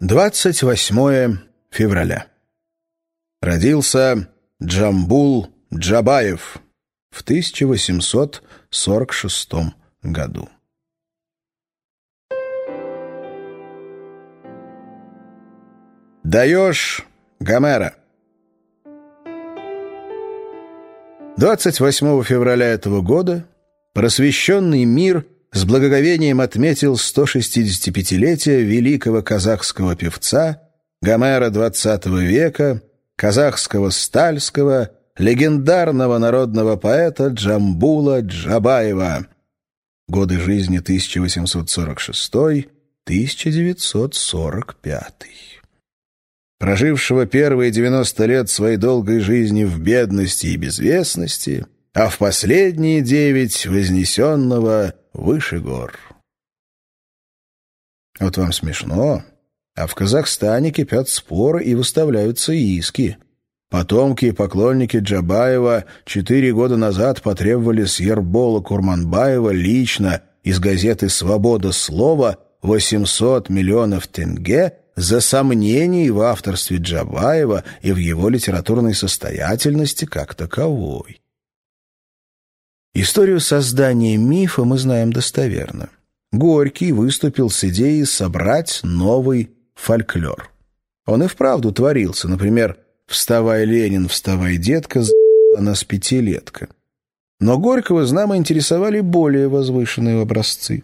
28 февраля. Родился Джамбул Джабаев в 1846 году. Даешь Гомера 28 февраля этого года просвещенный мир с благоговением отметил 165-летие великого казахского певца Гомера XX века, казахского стальского, легендарного народного поэта Джамбула Джабаева. Годы жизни 1846-1945 прожившего первые 90 лет своей долгой жизни в бедности и безвестности, а в последние девять вознесенного выше гор. Вот вам смешно, а в Казахстане кипят споры и выставляются иски. Потомки и поклонники Джабаева четыре года назад потребовали с Ербола Курманбаева лично из газеты «Свобода слова» 800 миллионов тенге за сомнений в авторстве Джабаева и в его литературной состоятельности как таковой. Историю создания мифа мы знаем достоверно. Горький выступил с идеей собрать новый фольклор. Он и вправду творился, например, «Вставай, Ленин, вставай, детка, за***а нас пятилетка». Но Горького, знамо, интересовали более возвышенные образцы.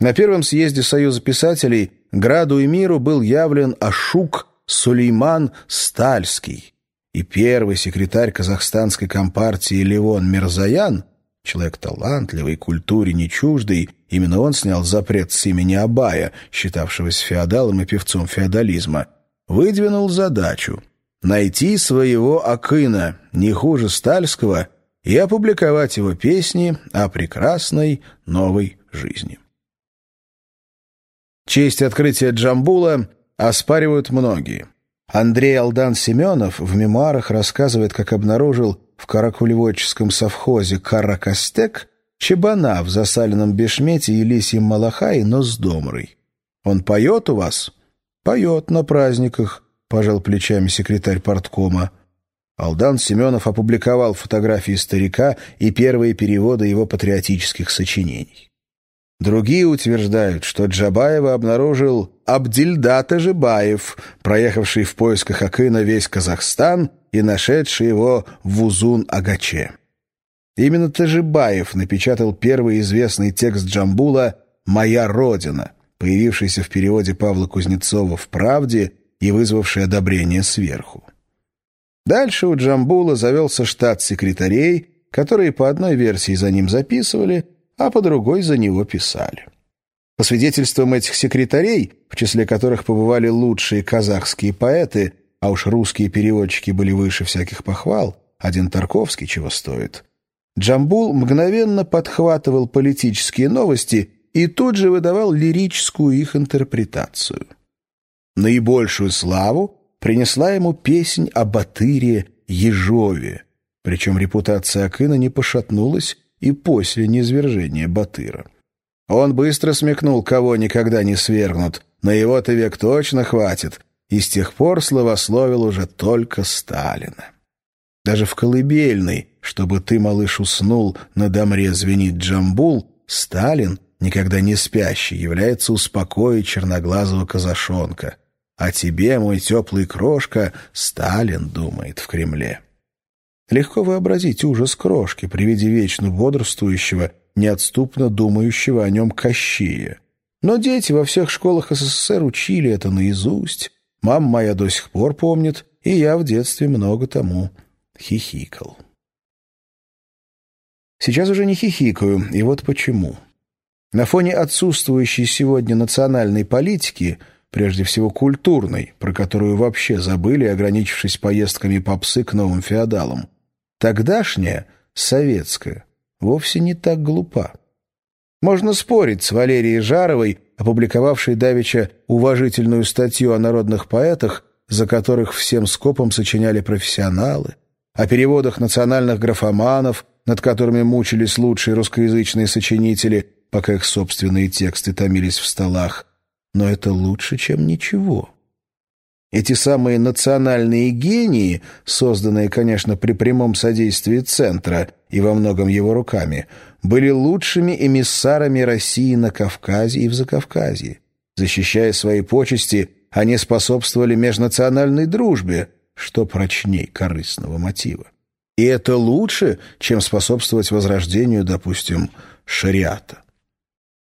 На первом съезде Союза писателей Граду и миру был явлен Ашук Сулейман Стальский, и первый секретарь казахстанской компартии Левон Мирзаян, человек талантливый, культуре не чуждый, именно он снял запрет с имени Абая, считавшегося феодалом и певцом феодализма, выдвинул задачу найти своего Акына, не хуже Стальского, и опубликовать его песни о прекрасной новой жизни. Честь открытия Джамбула оспаривают многие. Андрей Алдан Семенов в мемуарах рассказывает, как обнаружил в каракулеводческом совхозе Каракастек чебана в засаленном бешмете и лисьем малахае, но с домрой. «Он поет у вас?» «Поет на праздниках», — пожал плечами секретарь порткома. Алдан Семенов опубликовал фотографии старика и первые переводы его патриотических сочинений. Другие утверждают, что Джабаева обнаружил Абдильда Тажибаев, проехавший в поисках Акына весь Казахстан и нашедший его в Узун-Агаче. Именно Тажибаев напечатал первый известный текст Джамбула «Моя Родина», появившийся в переводе Павла Кузнецова в «Правде» и вызвавший одобрение сверху. Дальше у Джамбула завелся штат секретарей, которые по одной версии за ним записывали – а по другой за него писали. По свидетельствам этих секретарей, в числе которых побывали лучшие казахские поэты, а уж русские переводчики были выше всяких похвал, один Тарковский чего стоит, Джамбул мгновенно подхватывал политические новости и тут же выдавал лирическую их интерпретацию. Наибольшую славу принесла ему песнь о Батыре Ежове, причем репутация Акына не пошатнулась, и после низвержения Батыра. Он быстро смекнул, кого никогда не свергнут, на его-то век точно хватит, и с тех пор словословил уже только Сталина. Даже в колыбельной, чтобы ты, малыш, уснул, на домре звенит джамбул, Сталин, никогда не спящий, является успокоить черноглазого казашонка. А тебе, мой теплый крошка, Сталин думает в Кремле. Легко вообразить ужас крошки при виде вечно бодрствующего, неотступно думающего о нем Кощея. Но дети во всех школах СССР учили это наизусть. Мама моя до сих пор помнит, и я в детстве много тому хихикал. Сейчас уже не хихикаю, и вот почему. На фоне отсутствующей сегодня национальной политики, прежде всего культурной, про которую вообще забыли, ограничившись поездками попсы к новым феодалам, Тогдашняя, советская, вовсе не так глупа. Можно спорить с Валерией Жаровой, опубликовавшей давеча уважительную статью о народных поэтах, за которых всем скопом сочиняли профессионалы, о переводах национальных графоманов, над которыми мучились лучшие русскоязычные сочинители, пока их собственные тексты томились в столах. но это лучше, чем ничего. Эти самые национальные гении, созданные, конечно, при прямом содействии Центра и во многом его руками, были лучшими эмиссарами России на Кавказе и в Закавказье. Защищая свои почести, они способствовали межнациональной дружбе, что прочней корыстного мотива. И это лучше, чем способствовать возрождению, допустим, шариата.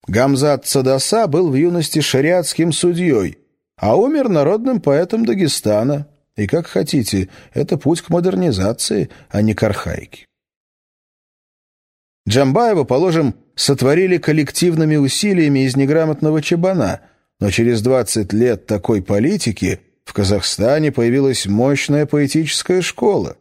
Гамзат Цадаса был в юности шариатским судьей, а умер народным поэтом Дагестана. И как хотите, это путь к модернизации, а не к архаике. Джамбаева, положим, сотворили коллективными усилиями из неграмотного чабана, но через 20 лет такой политики в Казахстане появилась мощная поэтическая школа.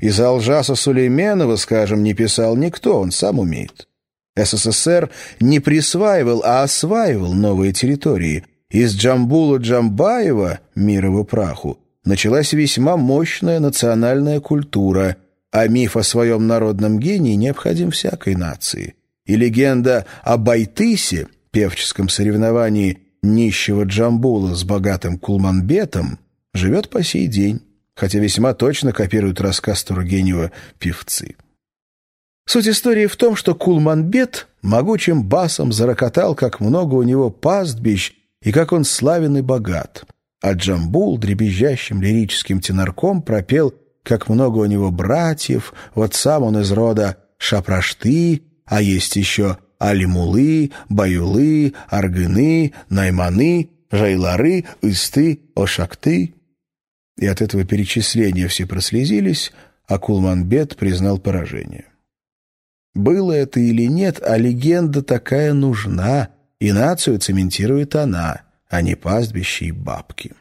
Из Алжаса Сулейменова, скажем, не писал никто, он сам умеет. СССР не присваивал, а осваивал новые территории. Из Джамбула Джамбаева, мир его праху, началась весьма мощная национальная культура, а миф о своем народном гении необходим всякой нации. И легенда о Байтысе, певческом соревновании нищего Джамбула с богатым Кулманбетом, живет по сей день, хотя весьма точно копируют рассказ Тургенева «Певцы». Суть истории в том, что Кулманбет могучим басом зарокотал, как много у него пастбищ и как он славен и богат, а Джамбул дребезжащим лирическим тенорком пропел, как много у него братьев, вот сам он из рода Шапрашты, а есть еще Алимулы, Баюлы, Аргыны, Найманы, Жайлары, Исты, Ошакты. И от этого перечисления все прослезились, а Кулманбет признал поражение. Было это или нет, а легенда такая нужна, и нацию цементирует она, а не пастбище и бабки.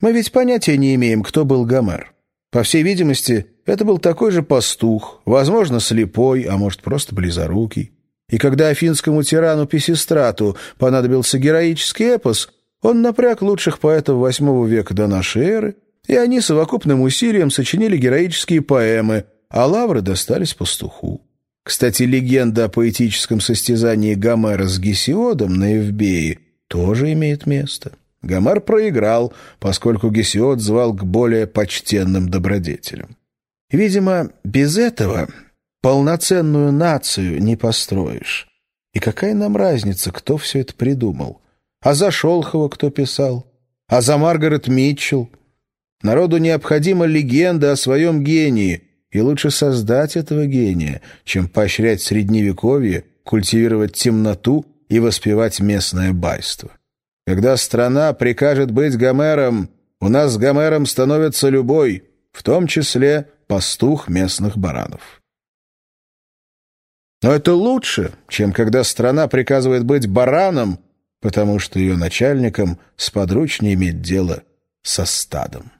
Мы ведь понятия не имеем, кто был Гомер. По всей видимости, это был такой же пастух, возможно, слепой, а может, просто близорукий. И когда афинскому тирану Писистрату понадобился героический эпос, он напряг лучших поэтов восьмого века до нашей эры, и они совокупным усилием сочинили героические поэмы, а лавры достались пастуху. Кстати, легенда о поэтическом состязании Гомера с Гесиодом на Евбее тоже имеет место. Гомер проиграл, поскольку Гесиод звал к более почтенным добродетелям. Видимо, без этого полноценную нацию не построишь. И какая нам разница, кто все это придумал? А за Шолхова кто писал? А за Маргарет Митчелл? Народу необходима легенда о своем гении, и лучше создать этого гения, чем поощрять средневековье, культивировать темноту и воспевать местное байство. Когда страна прикажет быть Гомером, у нас с Гомером становится любой, в том числе пастух местных баранов. Но это лучше, чем когда страна приказывает быть бараном, потому что ее начальникам сподручнее иметь дело со стадом.